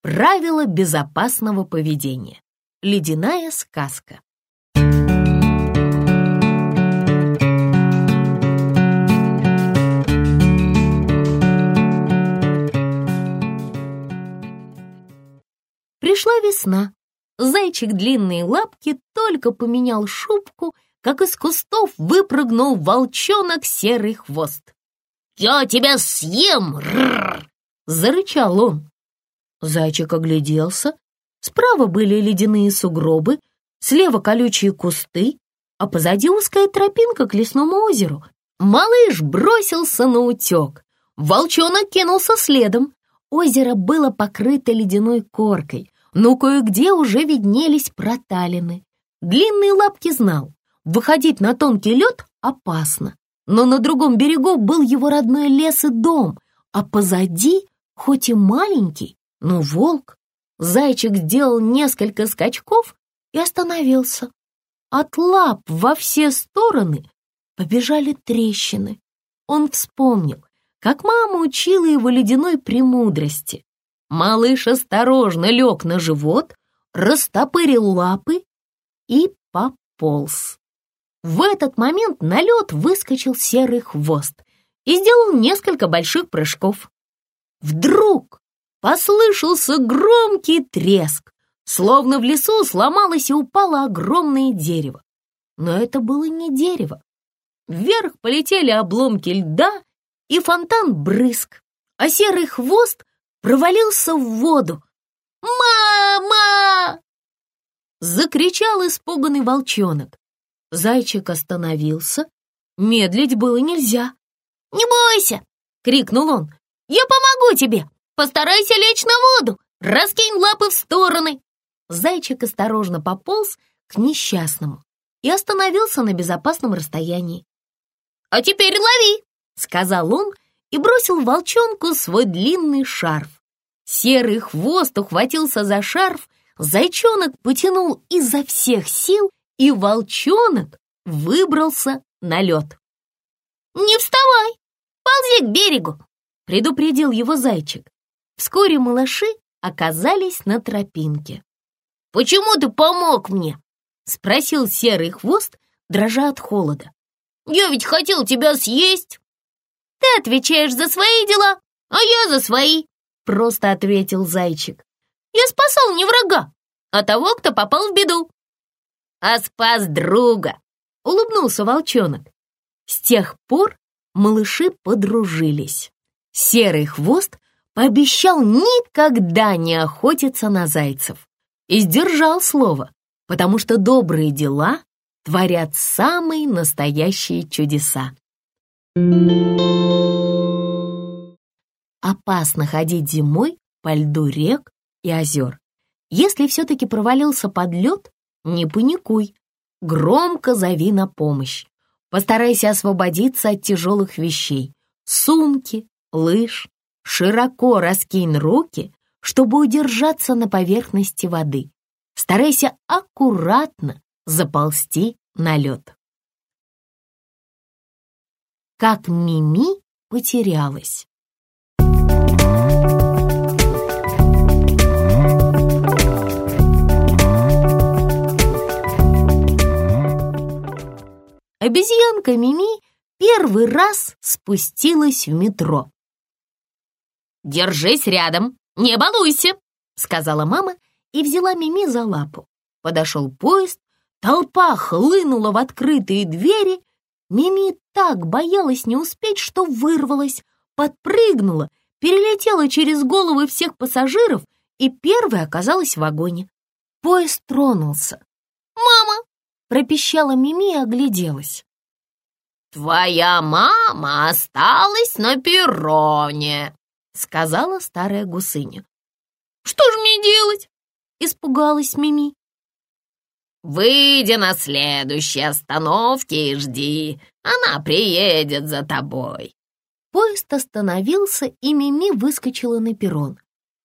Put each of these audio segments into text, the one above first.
Правила безопасного поведения. Ледяная сказка. Пришла весна. Зайчик длинные лапки только поменял шубку, как из кустов выпрыгнул волчонок серый хвост. «Я тебя съем!» — зарычал он. Зайчик огляделся. Справа были ледяные сугробы, слева колючие кусты, а позади узкая тропинка к лесному озеру. Малыш бросился на утек. Волчонок кинулся следом. Озеро было покрыто ледяной коркой, но кое-где уже виднелись проталины. Длинные лапки знал, выходить на тонкий лед опасно. Но на другом берегу был его родной лес и дом, а позади, хоть и маленький, но волк. Зайчик сделал несколько скачков и остановился. От лап во все стороны побежали трещины. Он вспомнил, как мама учила его ледяной премудрости. Малыш осторожно лег на живот, растопырил лапы и пополз. В этот момент на лед выскочил серый хвост и сделал несколько больших прыжков. Вдруг послышался громкий треск, словно в лесу сломалось и упало огромное дерево. Но это было не дерево. Вверх полетели обломки льда и фонтан брызг, а серый хвост провалился в воду. «Мама!» Закричал испуганный волчонок. Зайчик остановился. Медлить было нельзя. «Не бойся!» — крикнул он. «Я помогу тебе! Постарайся лечь на воду! Раскинь лапы в стороны!» Зайчик осторожно пополз к несчастному и остановился на безопасном расстоянии. «А теперь лови!» — сказал он и бросил волчонку свой длинный шарф. Серый хвост ухватился за шарф, зайчонок потянул изо всех сил и волчонок выбрался на лед. «Не вставай! Ползи к берегу!» — предупредил его зайчик. Вскоре малыши оказались на тропинке. «Почему ты помог мне?» — спросил серый хвост, дрожа от холода. «Я ведь хотел тебя съесть!» «Ты отвечаешь за свои дела, а я за свои!» — просто ответил зайчик. «Я спасал не врага, а того, кто попал в беду а спас друга!» — улыбнулся волчонок. С тех пор малыши подружились. Серый хвост пообещал никогда не охотиться на зайцев и сдержал слово, потому что добрые дела творят самые настоящие чудеса. Опасно ходить зимой по льду рек и озер. Если все-таки провалился под лед, не паникуй, громко зови на помощь. Постарайся освободиться от тяжелых вещей. Сумки, лыж. Широко раскинь руки, чтобы удержаться на поверхности воды. Старайся аккуратно заползти на лед. Как Мими потерялась. обезьянка Мими первый раз спустилась в метро. «Держись рядом, не балуйся!» — сказала мама и взяла Мими за лапу. Подошел поезд, толпа хлынула в открытые двери. Мими так боялась не успеть, что вырвалась, подпрыгнула, перелетела через головы всех пассажиров и первой оказалась в вагоне. Поезд тронулся. «Мама, пропищала Мими и огляделась. «Твоя мама осталась на перроне», — сказала старая гусыня. «Что же мне делать?» — испугалась Мими. «Выйди на следующей остановке и жди, она приедет за тобой». Поезд остановился, и Мими выскочила на перрон.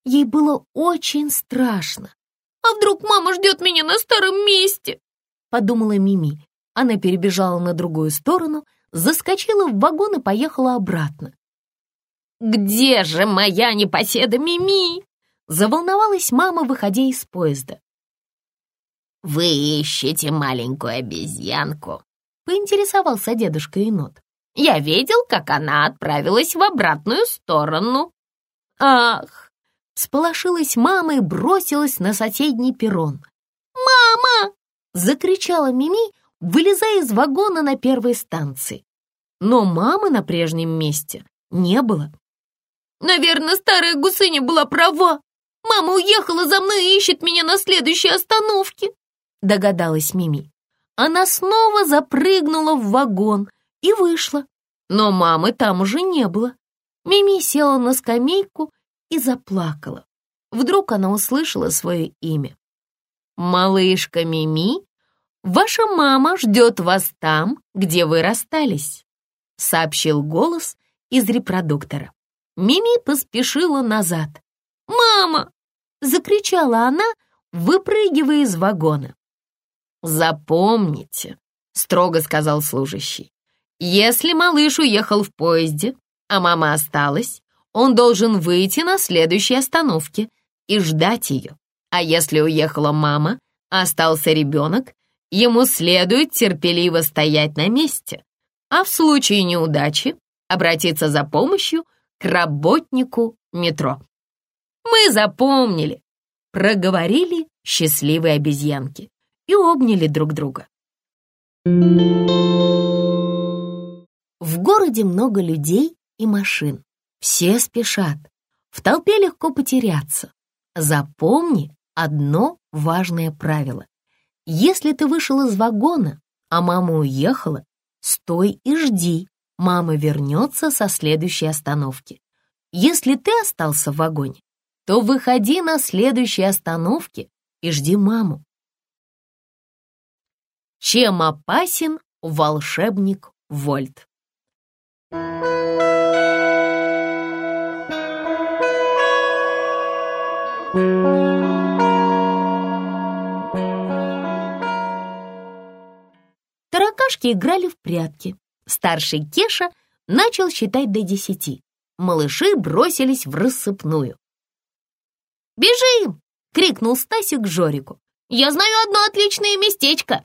Ей было очень страшно. «А вдруг мама ждет меня на старом месте?» подумала Мими. Она перебежала на другую сторону, заскочила в вагон и поехала обратно. «Где же моя непоседа Мими?» Заволновалась мама, выходя из поезда. «Вы ищете маленькую обезьянку?» — поинтересовался дедушка енот. «Я видел, как она отправилась в обратную сторону». «Ах!» — сполошилась мама и бросилась на соседний перрон. «Мама!» — закричала Мими, вылезая из вагона на первой станции. Но мамы на прежнем месте не было. «Наверное, старая гусыня была права. Мама уехала за мной и ищет меня на следующей остановке», догадалась Мими. Она снова запрыгнула в вагон и вышла, но мамы там уже не было. Мими села на скамейку и заплакала. Вдруг она услышала свое имя. «Малышка Мими, ваша мама ждет вас там, где вы расстались», сообщил голос из репродуктора. Мими поспешила назад. «Мама!» — закричала она, выпрыгивая из вагона. «Запомните», — строго сказал служащий, «если малыш уехал в поезде, а мама осталась, он должен выйти на следующей остановке и ждать ее. А если уехала мама, а остался ребенок, ему следует терпеливо стоять на месте, а в случае неудачи обратиться за помощью к работнику метро. «Мы запомнили», — проговорили счастливые обезьянки и обняли друг друга. В городе много людей и машин. Все спешат. В толпе легко потеряться. Запомни одно важное правило. Если ты вышел из вагона, а мама уехала, стой и жди. Мама вернется со следующей остановки. Если ты остался в вагоне, то выходи на следующей остановке и жди маму. Чем опасен волшебник Вольт? Таракашки играли в прятки. Старший Кеша начал считать до десяти. Малыши бросились в рассыпную. «Бежим!» — крикнул Стасик Жорику. «Я знаю одно отличное местечко!»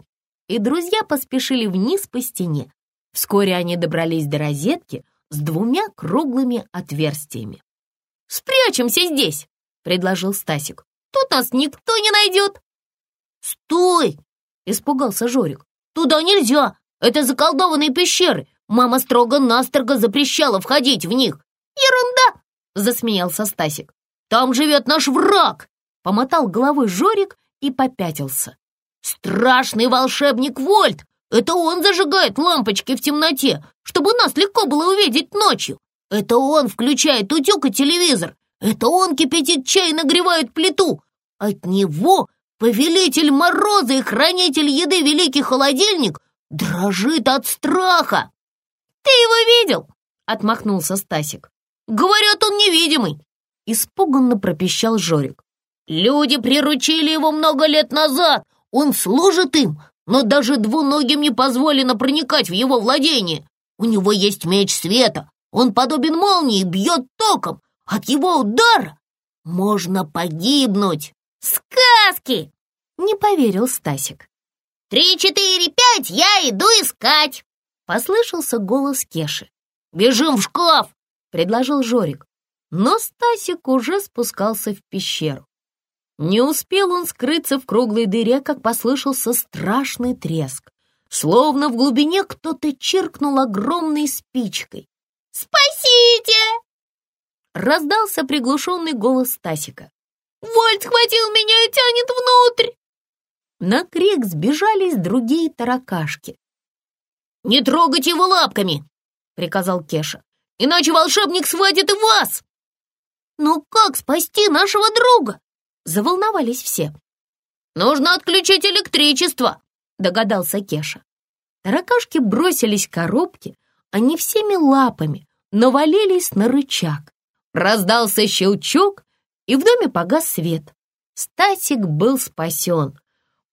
и друзья поспешили вниз по стене. Вскоре они добрались до розетки с двумя круглыми отверстиями. «Спрячемся здесь!» — предложил Стасик. «Тут нас никто не найдет!» «Стой!» — испугался Жорик. «Туда нельзя! Это заколдованные пещеры! Мама строго-настрого запрещала входить в них!» «Ерунда!» — засмеялся Стасик. «Там живет наш враг!» — помотал головой Жорик и попятился. «Страшный волшебник Вольт! Это он зажигает лампочки в темноте, чтобы нас легко было увидеть ночью! Это он включает утюг и телевизор! Это он кипятит чай и нагревает плиту! От него повелитель мороза и хранитель еды Великий Холодильник дрожит от страха!» «Ты его видел?» — отмахнулся Стасик. «Говорят, он невидимый!» — испуганно пропищал Жорик. «Люди приручили его много лет назад, он служит им, но даже двуногим не позволено проникать в его владение. У него есть меч света, он подобен молнии, бьет током. От его удара можно погибнуть. Сказки! Не поверил Стасик. «Три, четыре, пять, я иду искать!» Послышался голос Кеши. «Бежим в шкаф!» — предложил Жорик. Но Стасик уже спускался в пещеру. Не успел он скрыться в круглой дыре, как послышался страшный треск. Словно в глубине кто-то чиркнул огромной спичкой. «Спасите!» Раздался приглушенный голос Стасика. «Вольт схватил меня и тянет внутрь!» На крик сбежались другие таракашки. «Не трогайте его лапками!» — приказал Кеша. «Иначе волшебник схватит и вас!» «Ну как спасти нашего друга?» Заволновались все. «Нужно отключить электричество!» — догадался Кеша. Таракашки бросились к коробке, они всеми лапами навалились на рычаг. Раздался щелчок, и в доме погас свет. Стасик был спасен.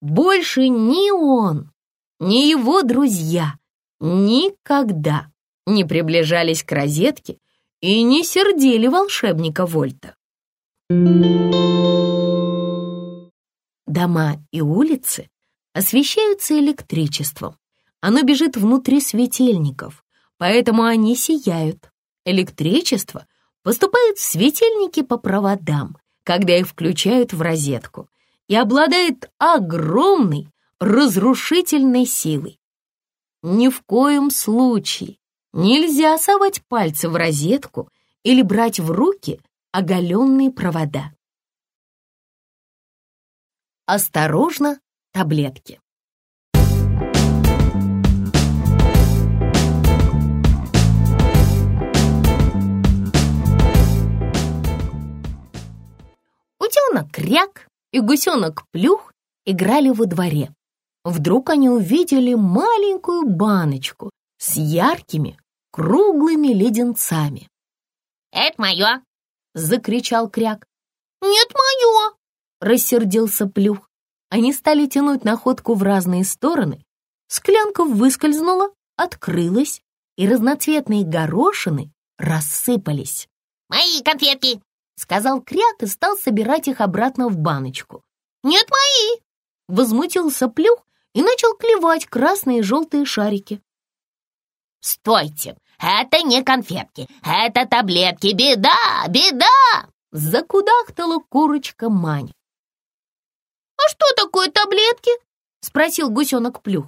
Больше ни он, ни его друзья никогда не приближались к розетке и не сердили волшебника Вольта. Дома и улицы освещаются электричеством. Оно бежит внутри светильников, поэтому они сияют. Электричество поступает в светильники по проводам, когда их включают в розетку, и обладает огромной разрушительной силой. Ни в коем случае нельзя совать пальцы в розетку или брать в руки оголенные провода. Осторожно, таблетки. Утенок Кряк и гусенок Плюх играли во дворе. Вдруг они увидели маленькую баночку с яркими круглыми леденцами. «Это мое!» — закричал Кряк. «Нет, мое!» — рассердился Плюх. Они стали тянуть находку в разные стороны. Склянка выскользнула, открылась, и разноцветные горошины рассыпались. «Мои конфетки!» — сказал Кряк и стал собирать их обратно в баночку. «Нет, мои!» — возмутился Плюх и начал клевать красные и желтые шарики. «Стойте! Это не конфетки, это таблетки! Беда! Беда!» — закудахтала курочка Маня. «А что такое таблетки?» — спросил гусенок Плюх.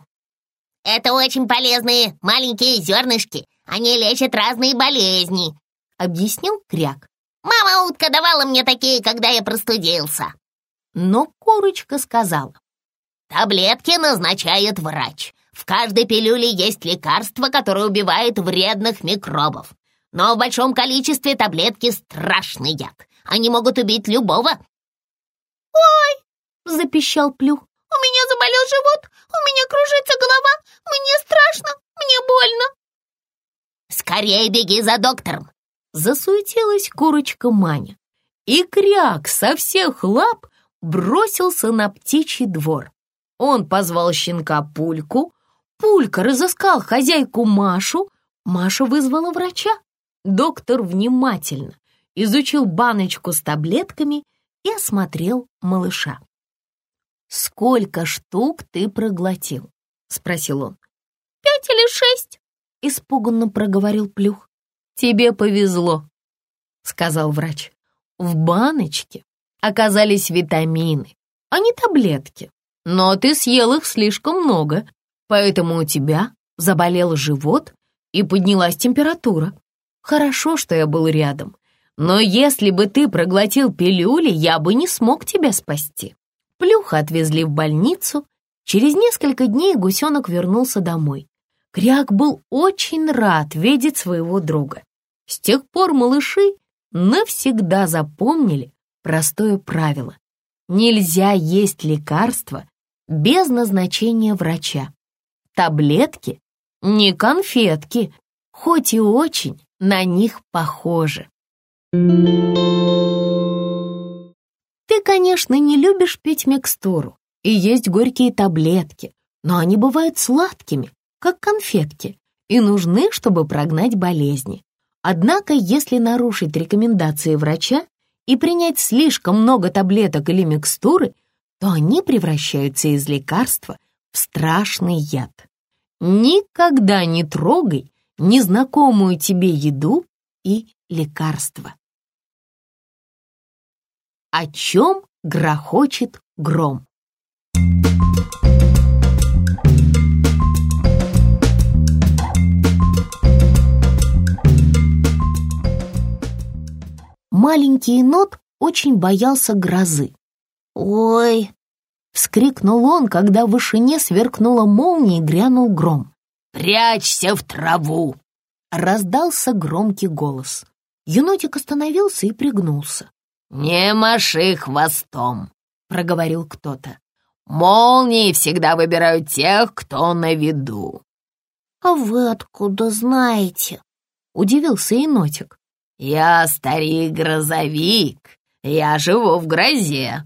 «Это очень полезные маленькие зернышки. Они лечат разные болезни», — объяснил Кряк. Мама утка давала мне такие, когда я простудился. Но курочка сказала. Таблетки назначает врач. В каждой пилюле есть лекарство, которое убивает вредных микробов. Но в большом количестве таблетки страшный яд. Они могут убить любого. «Ой!» — запищал Плюх. «У меня заболел живот, у меня кружится голова, мне страшно, мне больно». «Скорее беги за доктором, засуетилась курочка Маня, и кряк со всех лап бросился на птичий двор. Он позвал щенка Пульку, Пулька разыскал хозяйку Машу, Маша вызвала врача. Доктор внимательно изучил баночку с таблетками и осмотрел малыша. «Сколько штук ты проглотил?» — спросил он. «Пять или шесть?» — испуганно проговорил Плюх. «Тебе повезло», — сказал врач. «В баночке оказались витамины, а не таблетки. Но ты съел их слишком много, поэтому у тебя заболел живот и поднялась температура. Хорошо, что я был рядом, но если бы ты проглотил пилюли, я бы не смог тебя спасти». Плюха отвезли в больницу. Через несколько дней гусенок вернулся домой. Кряк был очень рад видеть своего друга. С тех пор малыши навсегда запомнили простое правило. Нельзя есть лекарства без назначения врача. Таблетки не конфетки, хоть и очень на них похожи. Ты, конечно, не любишь пить микстуру и есть горькие таблетки, но они бывают сладкими, как конфетки, и нужны, чтобы прогнать болезни. Однако, если нарушить рекомендации врача и принять слишком много таблеток или микстуры, то они превращаются из лекарства в страшный яд. Никогда не трогай незнакомую тебе еду и лекарства. О чем грохочет гром? Маленький енот очень боялся грозы. «Ой!» — вскрикнул он, когда в вышине сверкнула молния и грянул гром. «Прячься в траву!» — раздался громкий голос. Енотик остановился и пригнулся. «Не маши хвостом!» — проговорил кто-то. «Молнии всегда выбирают тех, кто на виду». «А вы откуда знаете?» — удивился енотик. «Я старик-грозовик, я живу в грозе».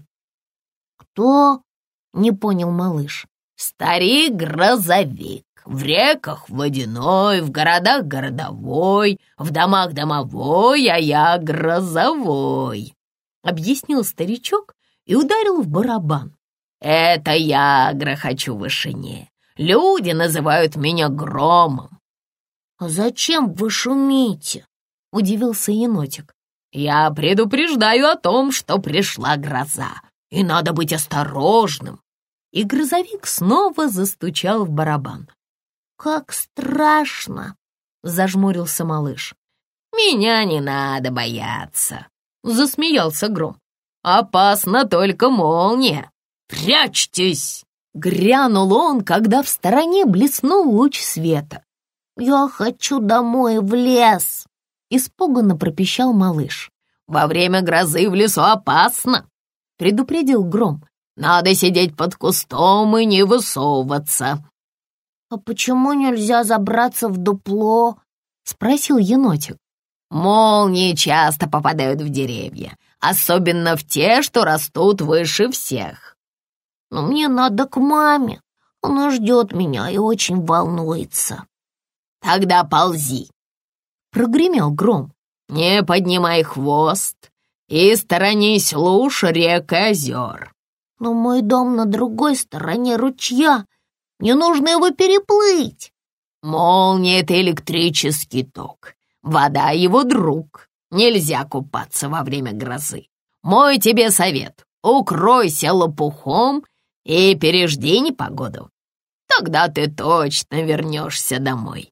«Кто?» — не понял малыш. «Старик-грозовик, в реках водяной, в городах городовой, в домах домовой, а я грозовой». — объяснил старичок и ударил в барабан. «Это я грохочу в вышине. Люди называют меня громом». «А зачем вы шумите?» — удивился енотик. «Я предупреждаю о том, что пришла гроза, и надо быть осторожным». И грозовик снова застучал в барабан. «Как страшно!» — зажмурился малыш. «Меня не надо бояться», — засмеялся Гром. «Опасно только молния. Прячьтесь!» Грянул он, когда в стороне блеснул луч света. «Я хочу домой, в лес!» — испуганно пропищал малыш. «Во время грозы в лесу опасно!» — предупредил Гром. «Надо сидеть под кустом и не высовываться!» «А почему нельзя забраться в дупло?» — спросил енотик. Молнии часто попадают в деревья, особенно в те, что растут выше всех. Но мне надо к маме. Она ждет меня и очень волнуется. Тогда ползи. Прогремел гром. Не поднимай хвост и сторонись луж, рек и озер. Но мой дом на другой стороне ручья. Мне нужно его переплыть. Молния — это электрический ток. Вода — его друг. Нельзя купаться во время грозы. Мой тебе совет — укройся лопухом и пережди непогоду. Тогда ты точно вернешься домой.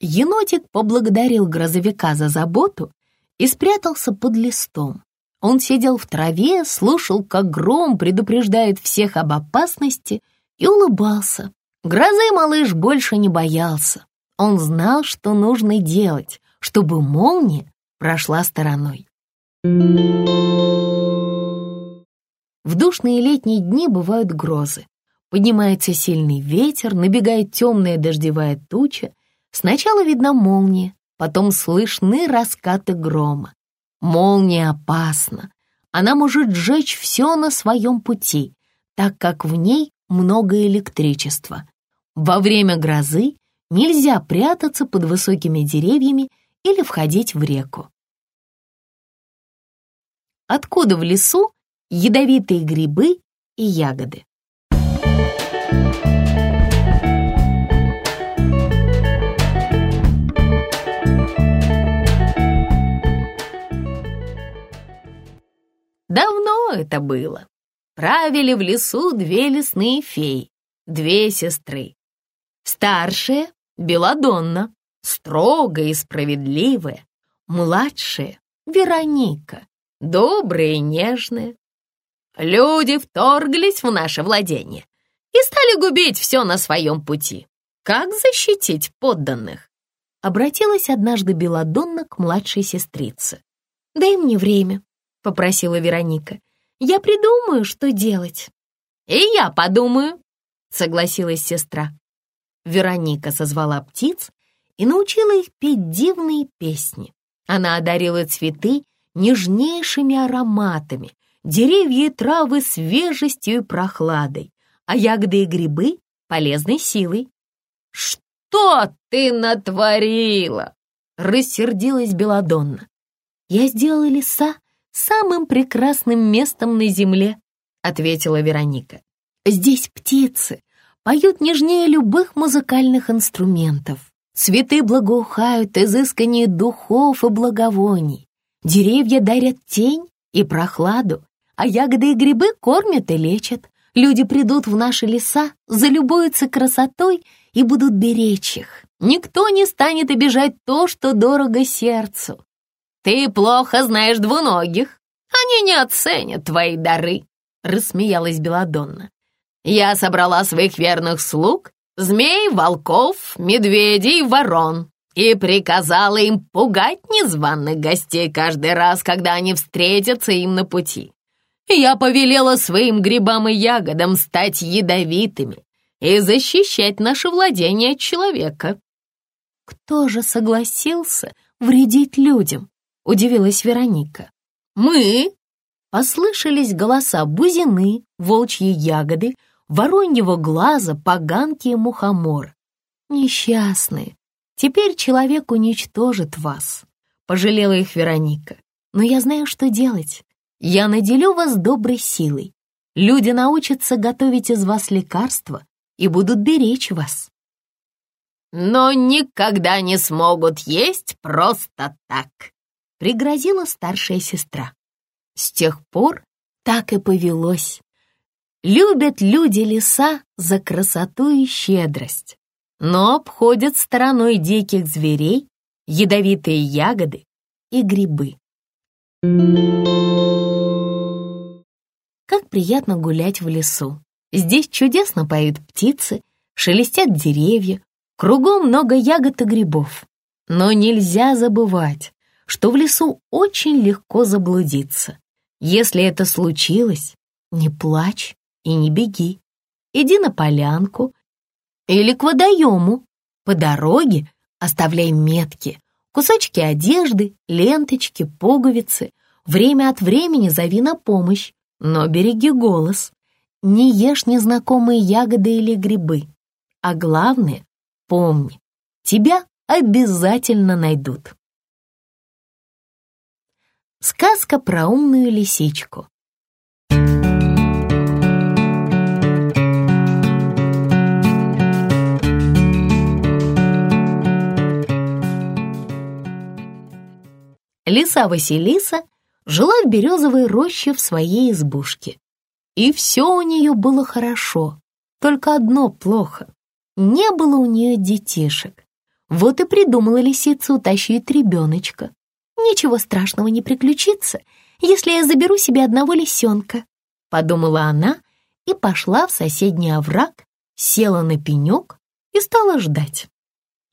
Енотик поблагодарил грозовика за заботу и спрятался под листом. Он сидел в траве, слушал, как гром предупреждает всех об опасности и улыбался. Грозы малыш больше не боялся. Он знал, что нужно делать, чтобы молния прошла стороной. В душные летние дни бывают грозы. Поднимается сильный ветер, набегает темная дождевая туча. Сначала видна молния, потом слышны раскаты грома. Молния опасна. Она может сжечь все на своем пути, так как в ней много электричества. Во время грозы нельзя прятаться под высокими деревьями или входить в реку. Откуда в лесу ядовитые грибы и ягоды? Давно это было. Правили в лесу две лесные феи, две сестры. Старшая — Беладонна, строгая и справедливая, младшая Вероника, добрая и нежная. Люди вторглись в наше владение и стали губить все на своем пути. Как защитить подданных? Обратилась однажды Беладонна к младшей сестрице. «Дай мне время», — попросила Вероника. «Я придумаю, что делать». «И я подумаю», — согласилась сестра. Вероника созвала птиц и научила их петь дивные песни. Она одарила цветы нежнейшими ароматами, деревья и травы свежестью и прохладой, а ягоды и грибы — полезной силой. «Что ты натворила?» — рассердилась Беладонна. «Я сделала леса самым прекрасным местом на земле», — ответила Вероника. «Здесь птицы поют нежнее любых музыкальных инструментов. Цветы благоухают изысканнее духов и благовоний. Деревья дарят тень и прохладу, а ягоды и грибы кормят и лечат. Люди придут в наши леса, залюбуются красотой и будут беречь их. Никто не станет обижать то, что дорого сердцу. Ты плохо знаешь двуногих. Они не оценят твои дары, — рассмеялась Беладонна. Я собрала своих верных слуг змей, волков, медведей, ворон и приказала им пугать незваных гостей каждый раз, когда они встретятся им на пути. Я повелела своим грибам и ягодам стать ядовитыми и защищать наше владение от человека. «Кто же согласился вредить людям?» — удивилась Вероника. «Мы!» — послышались голоса бузины, волчьи ягоды, вороньего глаза, поганки и мухомор. Несчастные, теперь человек уничтожит вас, пожалела их Вероника. Но я знаю, что делать. Я наделю вас доброй силой. Люди научатся готовить из вас лекарства и будут беречь вас. Но никогда не смогут есть просто так, пригрозила старшая сестра. С тех пор так и повелось. Любят люди леса за красоту и щедрость, но обходят стороной диких зверей, ядовитые ягоды и грибы. Как приятно гулять в лесу. Здесь чудесно поют птицы, шелестят деревья, кругом много ягод и грибов. Но нельзя забывать, что в лесу очень легко заблудиться. Если это случилось, не плачь и не беги. Иди на полянку или к водоему. По дороге оставляй метки, кусочки одежды, ленточки, пуговицы. Время от времени зови на помощь, но береги голос. Не ешь незнакомые ягоды или грибы. А главное, помни, тебя обязательно найдут. Сказка про умную лисичку. Лиса Василиса жила в березовой роще в своей избушке. И все у нее было хорошо, только одно плохо. Не было у нее детишек. Вот и придумала лисица утащить ребеночка. Ничего страшного не приключится, если я заберу себе одного лисенка, подумала она и пошла в соседний овраг, села на пенек и стала ждать.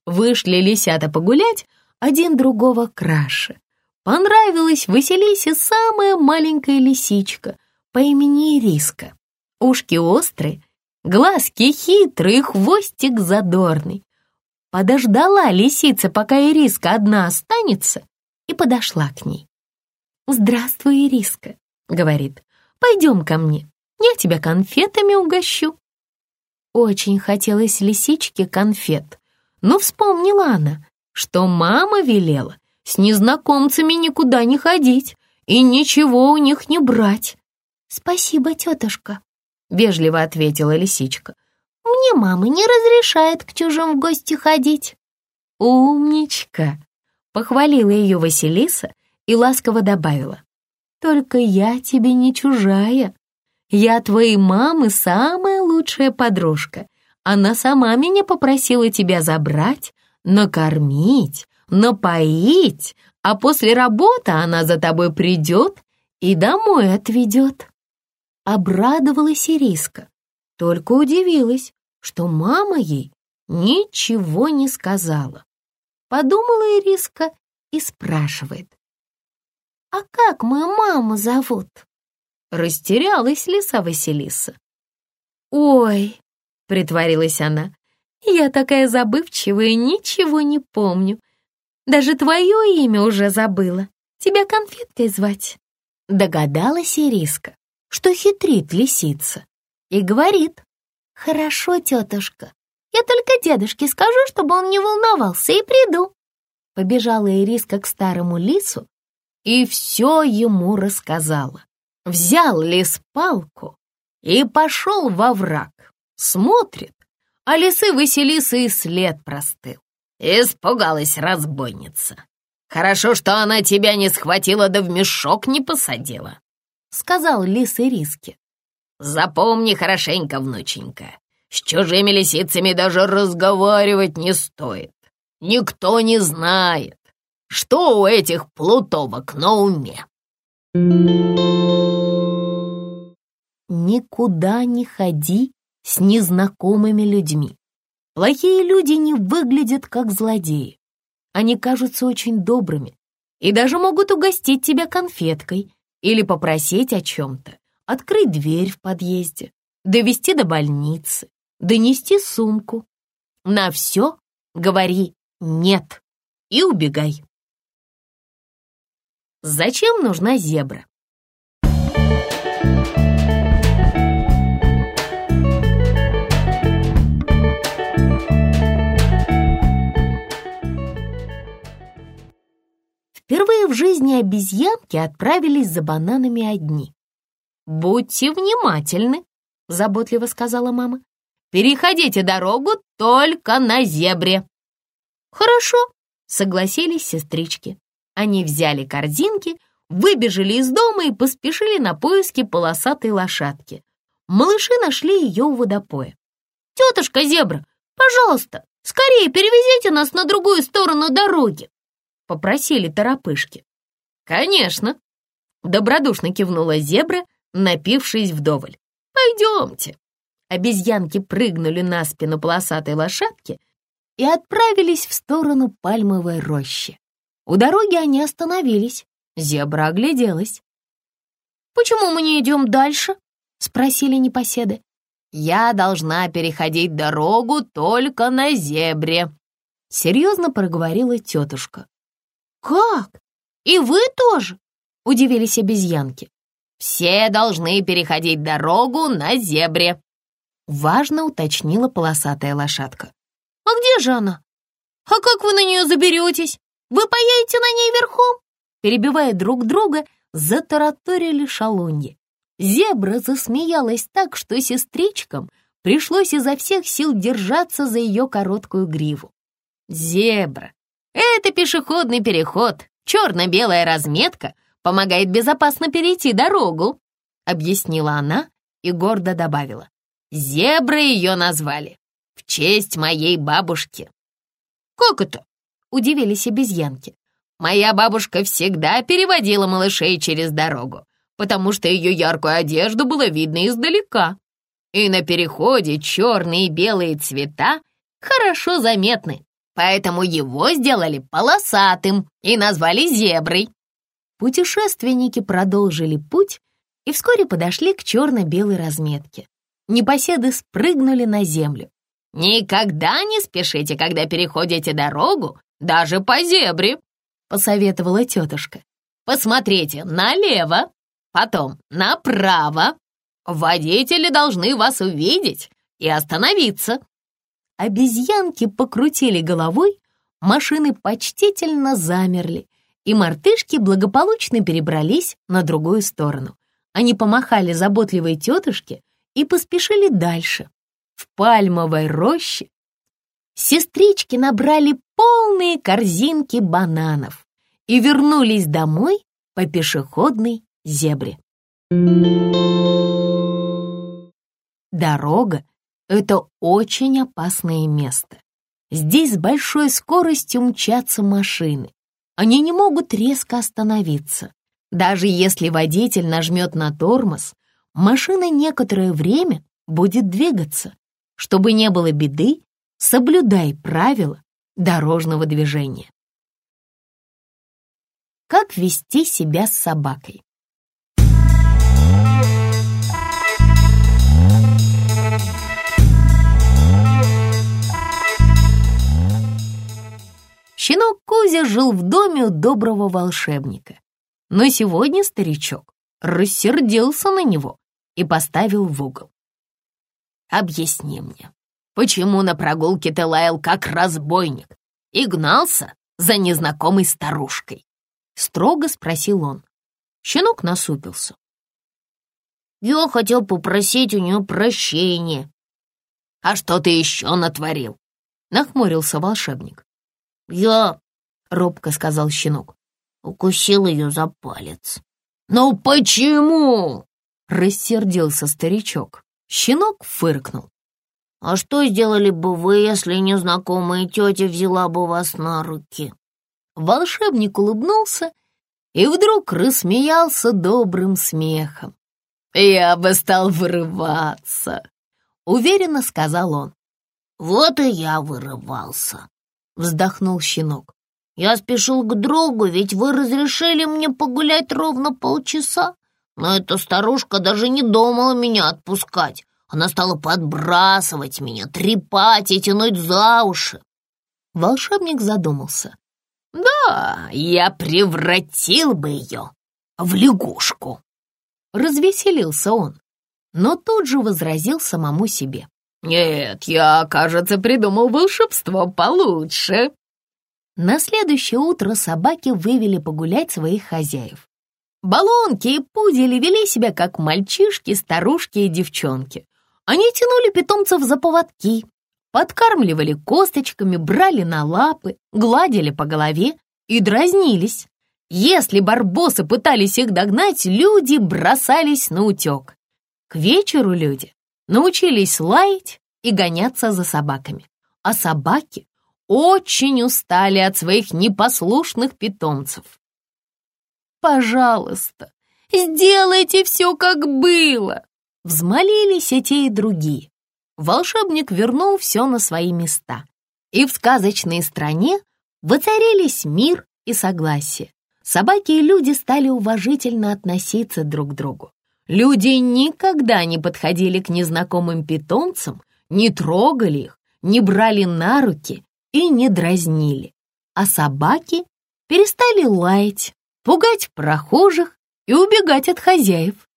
Вышли лисята погулять, один другого краше. Понравилась Василисе самая маленькая лисичка по имени Ириска. Ушки острые, глазки хитрые, хвостик задорный. Подождала лисица, пока Ириска одна останется, и подошла к ней. «Здравствуй, Ириска», — говорит, — «пойдем ко мне, я тебя конфетами угощу». Очень хотелось лисичке конфет, но вспомнила она, что мама велела с незнакомцами никуда не ходить и ничего у них не брать. «Спасибо, тетушка», — вежливо ответила лисичка. «Мне мама не разрешает к чужим в гости ходить». «Умничка!» Похвалила ее Василиса и ласково добавила. «Только я тебе не чужая. Я твоей мамы самая лучшая подружка. Она сама меня попросила тебя забрать, накормить, напоить, а после работы она за тобой придет и домой отведет». Обрадовалась Ириска, только удивилась, что мама ей ничего не сказала. Подумала Ириска и спрашивает. «А как мою маму зовут?» Растерялась лиса Василиса. «Ой!» — притворилась она. «Я такая забывчивая, ничего не помню. Даже твое имя уже забыла. Тебя конфеткой звать?» Догадалась Ириска, что хитрит лисица, и говорит. «Хорошо, тетушка, я только дедушке скажу, чтобы он не волновался, и приду». Побежала Ириска к старому лису и все ему рассказала. Взял лис палку и пошел во враг. Смотрит, а лисы Василисы и след простыл. Испугалась разбойница. Хорошо, что она тебя не схватила да в мешок не посадила, сказал лис Ириске. Запомни хорошенько, внученька, с чужими лисицами даже разговаривать не стоит. Никто не знает, что у этих плутовок на уме. Никуда не ходи с незнакомыми людьми. Плохие люди не выглядят как злодеи. Они кажутся очень добрыми и даже могут угостить тебя конфеткой или попросить о чем-то, открыть дверь в подъезде, довести до больницы, донести сумку. На все говори «нет» и убегай. Зачем нужна зебра? Впервые в жизни обезьянки отправились за бананами одни. «Будьте внимательны», — заботливо сказала мама. «Переходите дорогу только на зебре». «Хорошо», — согласились сестрички. Они взяли корзинки, выбежали из дома и поспешили на поиски полосатой лошадки. Малыши нашли ее у водопоя. «Тетушка Зебра, пожалуйста, скорее перевезите нас на другую сторону дороги!» — попросили торопышки. «Конечно!» — добродушно кивнула зебра, напившись вдоволь. «Пойдемте!» Обезьянки прыгнули на спину полосатой лошадки и отправились в сторону пальмовой рощи. У дороги они остановились. Зебра огляделась. «Почему мы не идем дальше?» — спросили непоседы. «Я должна переходить дорогу только на зебре», — серьезно проговорила тетушка. «Как? И вы тоже?» — удивились обезьянки. «Все должны переходить дорогу на зебре», — важно уточнила полосатая лошадка. «А где же она? А как вы на нее заберетесь? Вы поедете на ней верхом?» Перебивая друг друга, затараторили шалуньи. Зебра засмеялась так, что сестричкам пришлось изо всех сил держаться за ее короткую гриву. «Зебра! Это пешеходный переход, черно-белая разметка помогает безопасно перейти дорогу», объяснила она и гордо добавила. «Зебры ее назвали в честь моей бабушки». «Как это?» — удивились обезьянки. «Моя бабушка всегда переводила малышей через дорогу потому что ее яркую одежду было видно издалека. И на переходе черные и белые цвета хорошо заметны, поэтому его сделали полосатым и назвали зеброй. Путешественники продолжили путь и вскоре подошли к черно-белой разметке. Непоседы спрыгнули на землю. «Никогда не спешите, когда переходите дорогу, даже по зебре», — посоветовала тетушка. «Посмотрите налево, потом направо. Водители должны вас увидеть и остановиться». Обезьянки покрутили головой, машины почтительно замерли, и мартышки благополучно перебрались на другую сторону. Они помахали заботливой тетушке и поспешили дальше. В пальмовой роще сестрички набрали полные корзинки бананов и вернулись домой по пешеходной зебре. Дорога — это очень опасное место. Здесь с большой скоростью мчатся машины. Они не могут резко остановиться. Даже если водитель нажмет на тормоз, машина некоторое время будет двигаться. Чтобы не было беды, соблюдай правила дорожного движения. Как вести себя с собакой? Щенок Кузя жил в доме у доброго волшебника. Но сегодня старичок рассердился на него и поставил в угол. «Объясни мне, почему на прогулке ты лаял как разбойник и гнался за незнакомой старушкой?» Строго спросил он. Щенок насупился. «Я хотел попросить у нее прощения». «А что ты еще натворил?» Нахмурился волшебник. «Я...» — робко сказал щенок. Укусил ее за палец. «Ну почему?» — рассердился старичок. Щенок фыркнул. «А что сделали бы вы, если незнакомая тетя взяла бы вас на руки?» Волшебник улыбнулся и вдруг рассмеялся добрым смехом. «Я бы стал вырываться», — уверенно сказал он. «Вот и я вырывался», вздохнул щенок. «Я спешил к другу, ведь вы разрешили мне погулять ровно полчаса. Но эта старушка даже не думала меня отпускать. Она стала подбрасывать меня, трепать и тянуть за уши». Волшебник задумался. «Да, я превратил бы ее в лягушку». Развеселился он, но тут же возразил самому себе. «Нет, я, кажется, придумал волшебство получше». На следующее утро собаки вывели погулять своих хозяев. Балонки и пудели вели себя как мальчишки, старушки и девчонки. Они тянули питомцев за поводки, подкармливали косточками, брали на лапы, гладили по голове и дразнились. Если барбосы пытались их догнать, люди бросались на утек. К вечеру люди научились лаять и гоняться за собаками, а собаки очень устали от своих непослушных питомцев. «Пожалуйста, сделайте все, как было!» Взмолились и те, и другие. Волшебник вернул все на свои места, и в сказочной стране воцарились мир и согласие. Собаки и люди стали уважительно относиться друг к другу. Люди никогда не подходили к незнакомым питомцам, не трогали их, не брали на руки и не дразнили, а собаки перестали лаять, пугать прохожих и убегать от хозяев.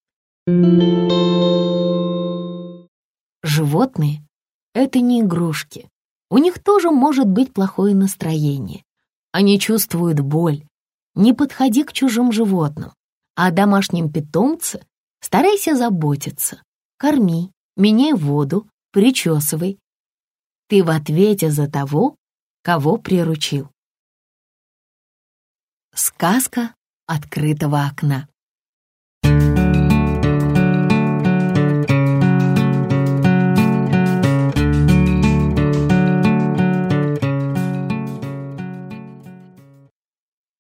Животные — это не игрушки. У них тоже может быть плохое настроение. Они чувствуют боль. Не подходи к чужим животным. А о домашнем питомце старайся заботиться. Корми, меняй воду, причесывай. Ты в ответе за того, кого приручил. Сказка открытого окна.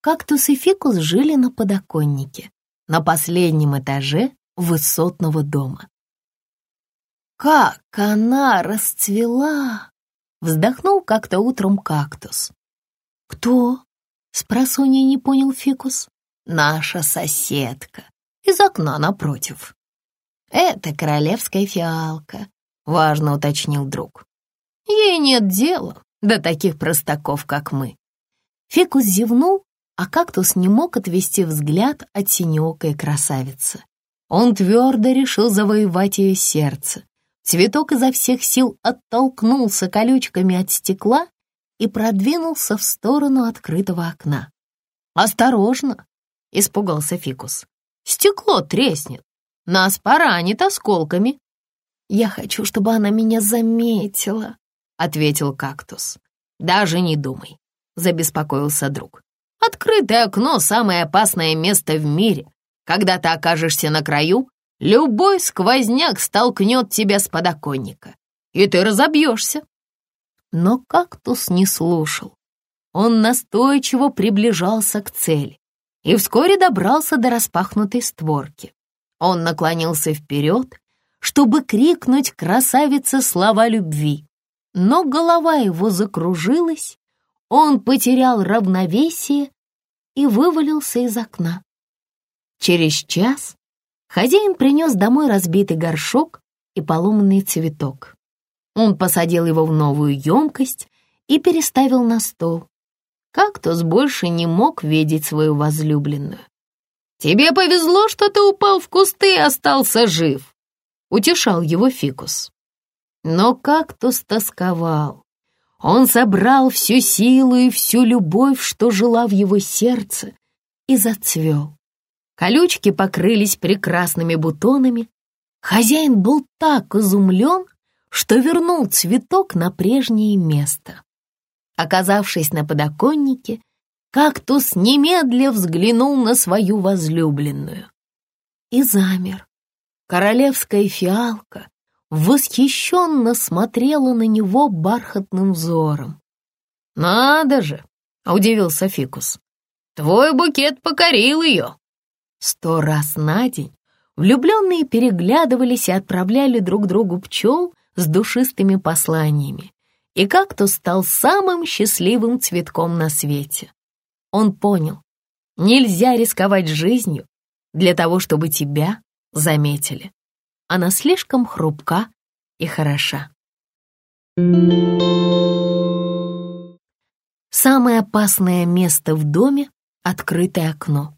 Кактус и фикус жили на подоконнике, на последнем этаже высотного дома. Как она расцвела! Вздохнул как-то утром кактус. «Кто?» — спросонья не понял Фикус. «Наша соседка. Из окна напротив». «Это королевская фиалка», — важно уточнил друг. «Ей нет дела до таких простаков, как мы». Фикус зевнул, а кактус не мог отвести взгляд от синеокой красавицы. Он твердо решил завоевать ее сердце, Цветок изо всех сил оттолкнулся колючками от стекла и продвинулся в сторону открытого окна. «Осторожно!» — испугался Фикус. «Стекло треснет. Нас поранит осколками». «Я хочу, чтобы она меня заметила», — ответил кактус. «Даже не думай», — забеспокоился друг. «Открытое окно — самое опасное место в мире. Когда ты окажешься на краю, Любой сквозняк столкнет тебя с подоконника, и ты разобьешься. Но кактус не слушал. Он настойчиво приближался к цели и вскоре добрался до распахнутой створки. Он наклонился вперед, чтобы крикнуть красавице слова любви, но голова его закружилась, он потерял равновесие и вывалился из окна. Через час Хозяин принес домой разбитый горшок и поломанный цветок. Он посадил его в новую емкость и переставил на стол. Кактус больше не мог видеть свою возлюбленную. «Тебе повезло, что ты упал в кусты и остался жив», — утешал его фикус. Но кактус тосковал. Он собрал всю силу и всю любовь, что жила в его сердце, и зацвел. Колючки покрылись прекрасными бутонами. Хозяин был так изумлен, что вернул цветок на прежнее место. Оказавшись на подоконнике, кактус немедля взглянул на свою возлюбленную и замер. Королевская фиалка восхищенно смотрела на него бархатным взором. «Надо же!» — удивился Фикус. «Твой букет покорил ее!» Сто раз на день влюбленные переглядывались и отправляли друг другу пчел с душистыми посланиями. И кактус стал самым счастливым цветком на свете. Он понял, нельзя рисковать жизнью для того, чтобы тебя заметили. Она слишком хрупка и хороша. Самое опасное место в доме — открытое окно.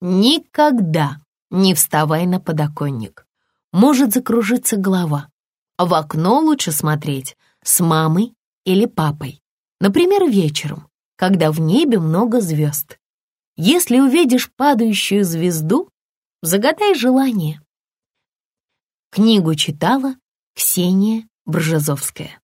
Никогда не вставай на подоконник. Может закружиться голова. В окно лучше смотреть с мамой или папой. Например, вечером, когда в небе много звезд. Если увидишь падающую звезду, загадай желание. Книгу читала Ксения Бржазовская.